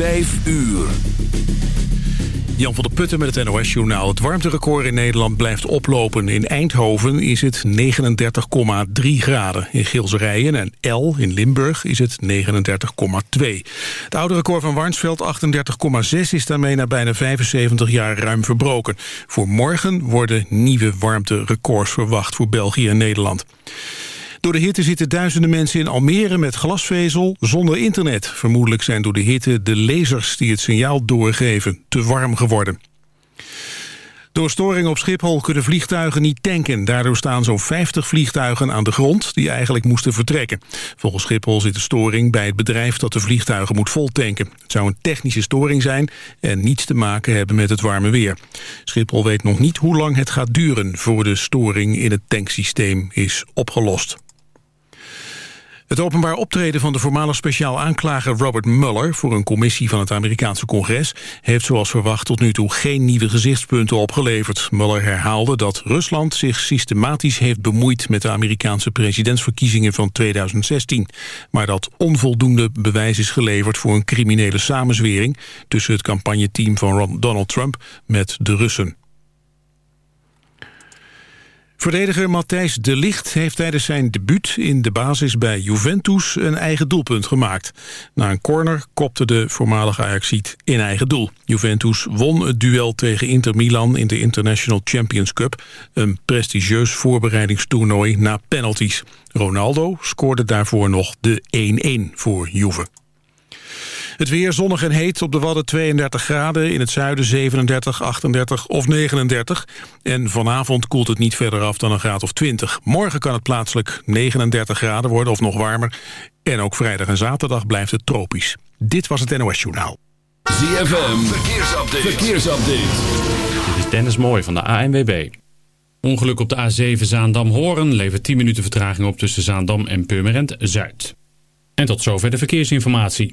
Vijf uur. Jan van der Putten met het NOS-journaal. Het warmterecord in Nederland blijft oplopen. In Eindhoven is het 39,3 graden. In Gilserijen en El in Limburg is het 39,2. Het oude record van Warnsveld, 38,6, is daarmee na bijna 75 jaar ruim verbroken. Voor morgen worden nieuwe warmterecords verwacht voor België en Nederland. Door de hitte zitten duizenden mensen in Almere met glasvezel zonder internet. Vermoedelijk zijn door de hitte de lasers die het signaal doorgeven te warm geworden. Door storingen op Schiphol kunnen vliegtuigen niet tanken. Daardoor staan zo'n 50 vliegtuigen aan de grond die eigenlijk moesten vertrekken. Volgens Schiphol zit de storing bij het bedrijf dat de vliegtuigen moet voltanken. Het zou een technische storing zijn en niets te maken hebben met het warme weer. Schiphol weet nog niet hoe lang het gaat duren voor de storing in het tanksysteem is opgelost. Het openbaar optreden van de voormalig speciaal aanklager Robert Mueller... voor een commissie van het Amerikaanse congres... heeft zoals verwacht tot nu toe geen nieuwe gezichtspunten opgeleverd. Mueller herhaalde dat Rusland zich systematisch heeft bemoeid... met de Amerikaanse presidentsverkiezingen van 2016. Maar dat onvoldoende bewijs is geleverd voor een criminele samenzwering... tussen het campagneteam van Donald Trump met de Russen. Verdediger Matthijs de Ligt heeft tijdens zijn debuut in de basis bij Juventus een eigen doelpunt gemaakt. Na een corner kopte de voormalige Ajaxiet in eigen doel. Juventus won het duel tegen Inter Milan in de International Champions Cup, een prestigieus voorbereidingstoernooi na penalties. Ronaldo scoorde daarvoor nog de 1-1 voor Juve. Het weer zonnig en heet op de Wadden 32 graden. In het zuiden 37, 38 of 39. En vanavond koelt het niet verder af dan een graad of 20. Morgen kan het plaatselijk 39 graden worden of nog warmer. En ook vrijdag en zaterdag blijft het tropisch. Dit was het NOS Journaal. ZFM, verkeersupdate. verkeersupdate. Dit is Dennis Mooij van de ANWB. Ongeluk op de A7 Zaandam-Horen levert 10 minuten vertraging op tussen Zaandam en Purmerend Zuid. En tot zover de verkeersinformatie.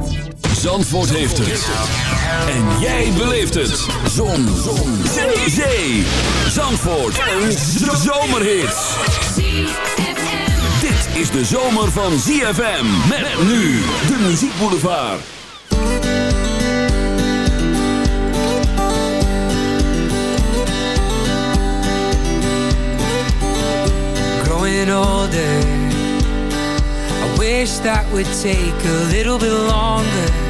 Zandvoort heeft het. En jij beleeft het. Zon. Zon. Zee. Zee. Zandvoort. Een zomerhit. Dit is de zomer van ZFM. Met nu de muziekboulevard. Growing older. I wish that would take a little bit longer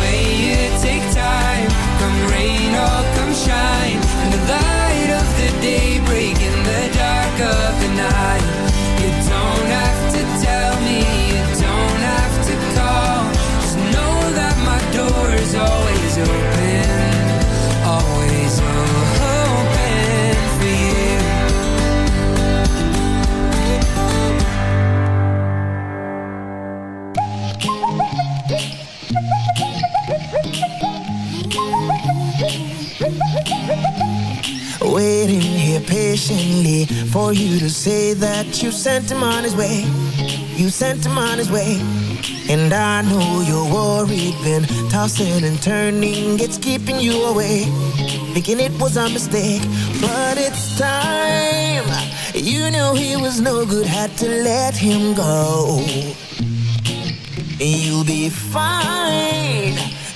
Patiently for you to say that you sent him on his way. You sent him on his way. And I know you're worried, been tossing and turning, it's keeping you away. Thinking it was a mistake, but it's time. You knew he was no good, had to let him go. You'll be fine.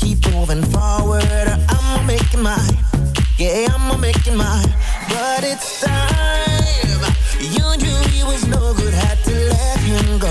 keep moving forward. I'ma make it mine. Yeah, I'ma make it mine. But it's time. You knew he was no good. Had to let him go.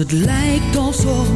Het lijkt alsof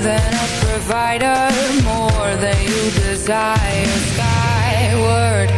than a provider, more than you desire. Skyward.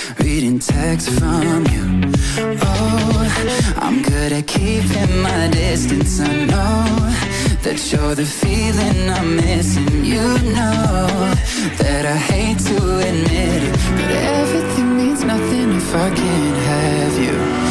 reading texts from you. Oh, I'm good at keeping my distance. I know that you're the feeling I'm missing. You know that I hate to admit it But everything means nothing if I can't have you.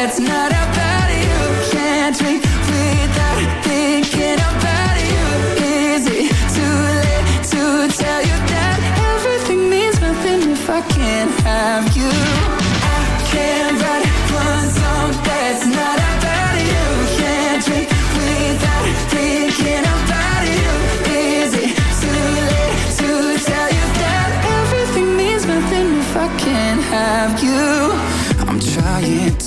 that's not about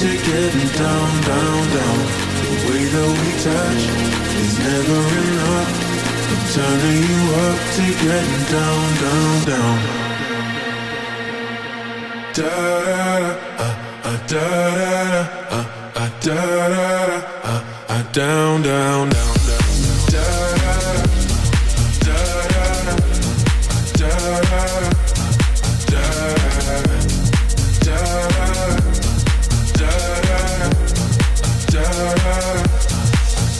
to getting down, down, down. The way that we touch is never enough. I'm turning you up to getting down, down, down. Da uh, uh, da da da uh, da da da da down, down, down.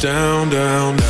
down, down, down.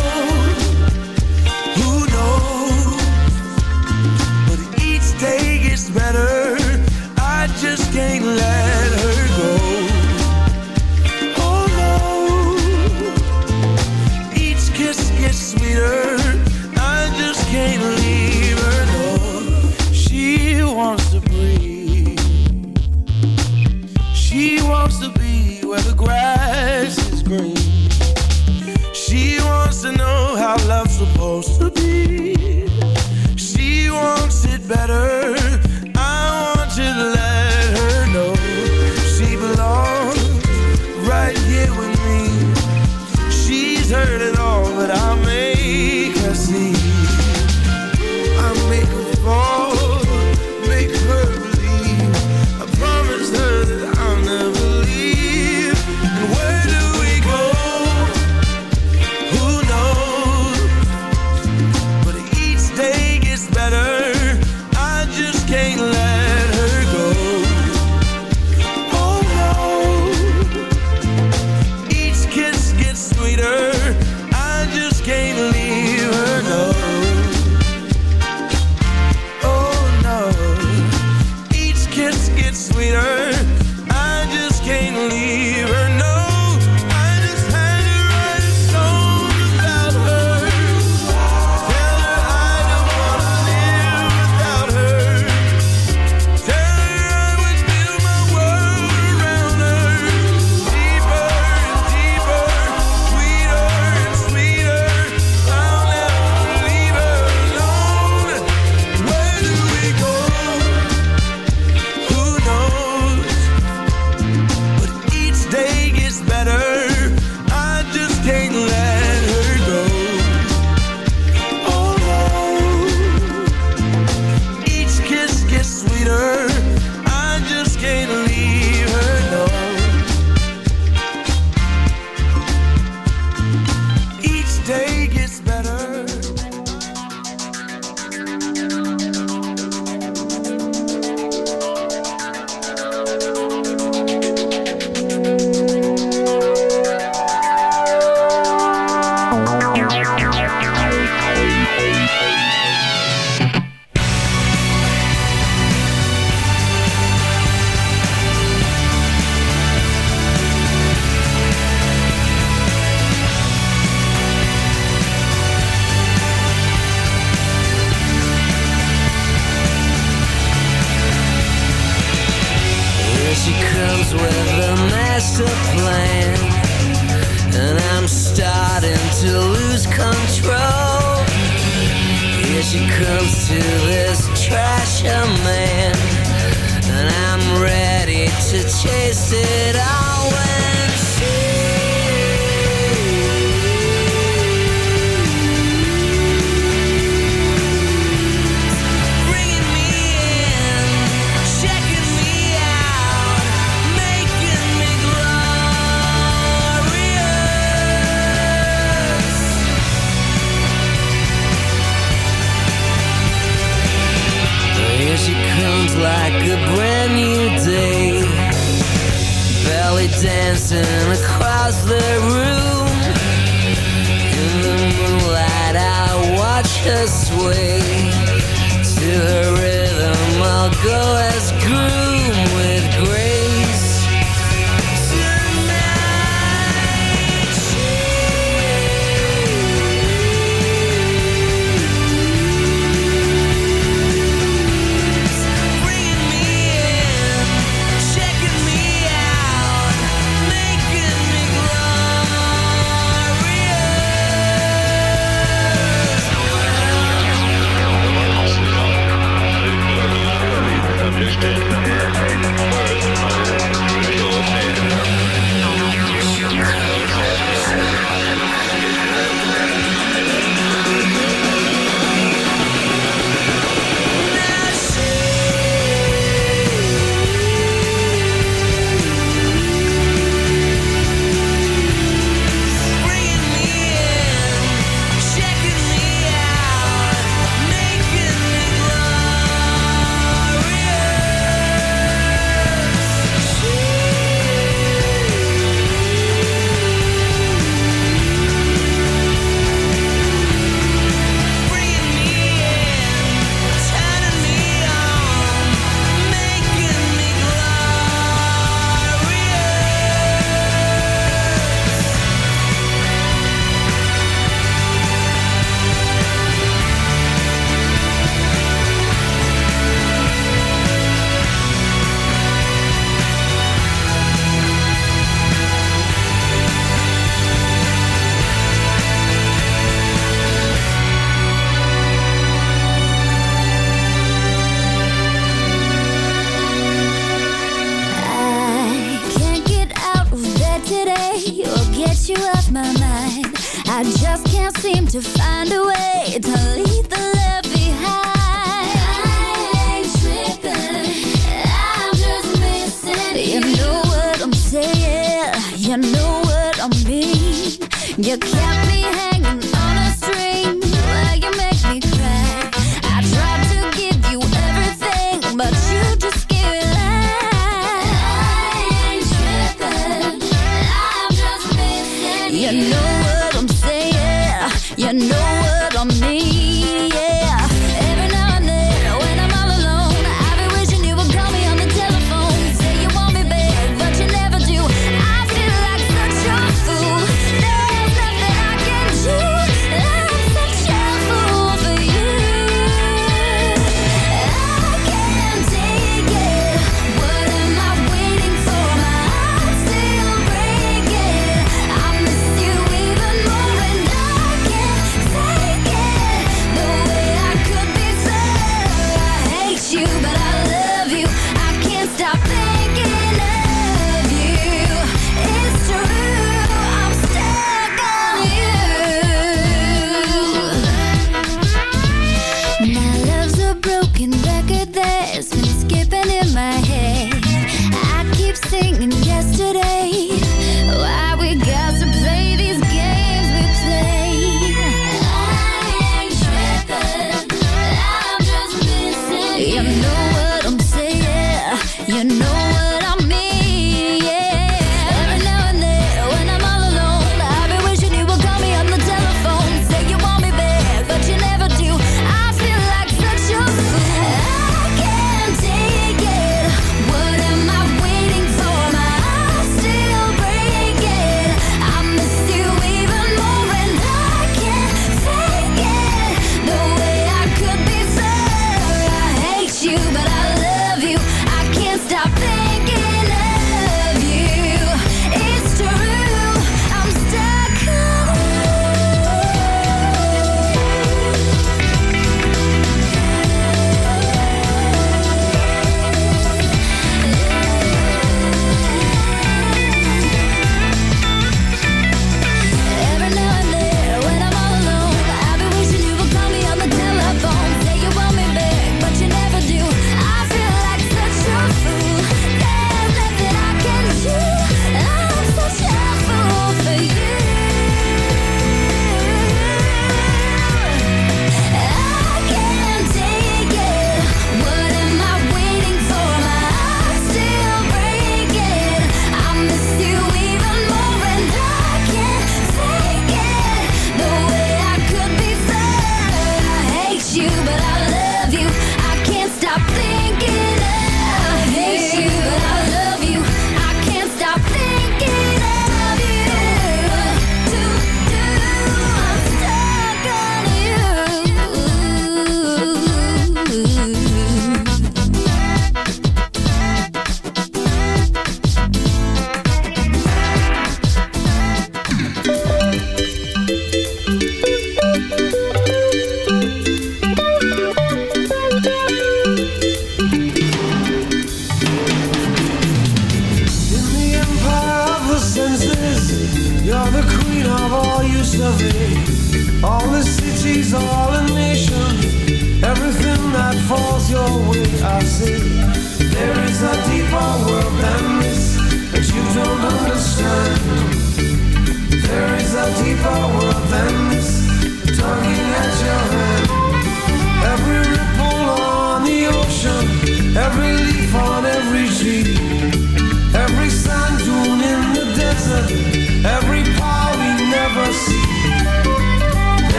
To chase it all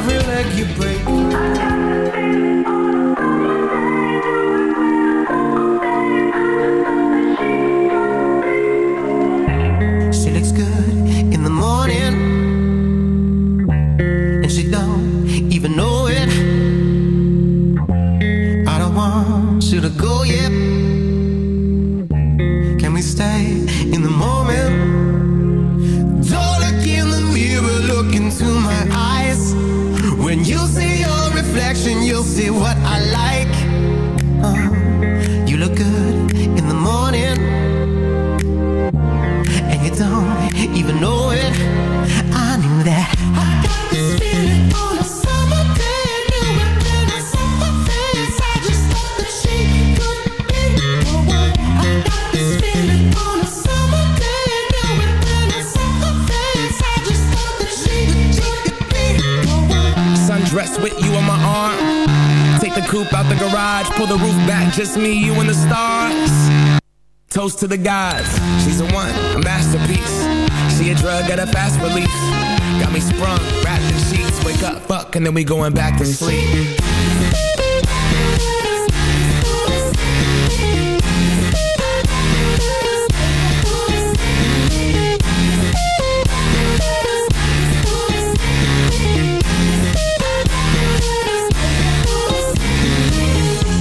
every leg you break. then we going back to sleep.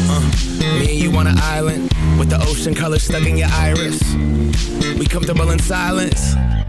Uh, me and you on an island with the ocean color stuck in your iris. We comfortable in silence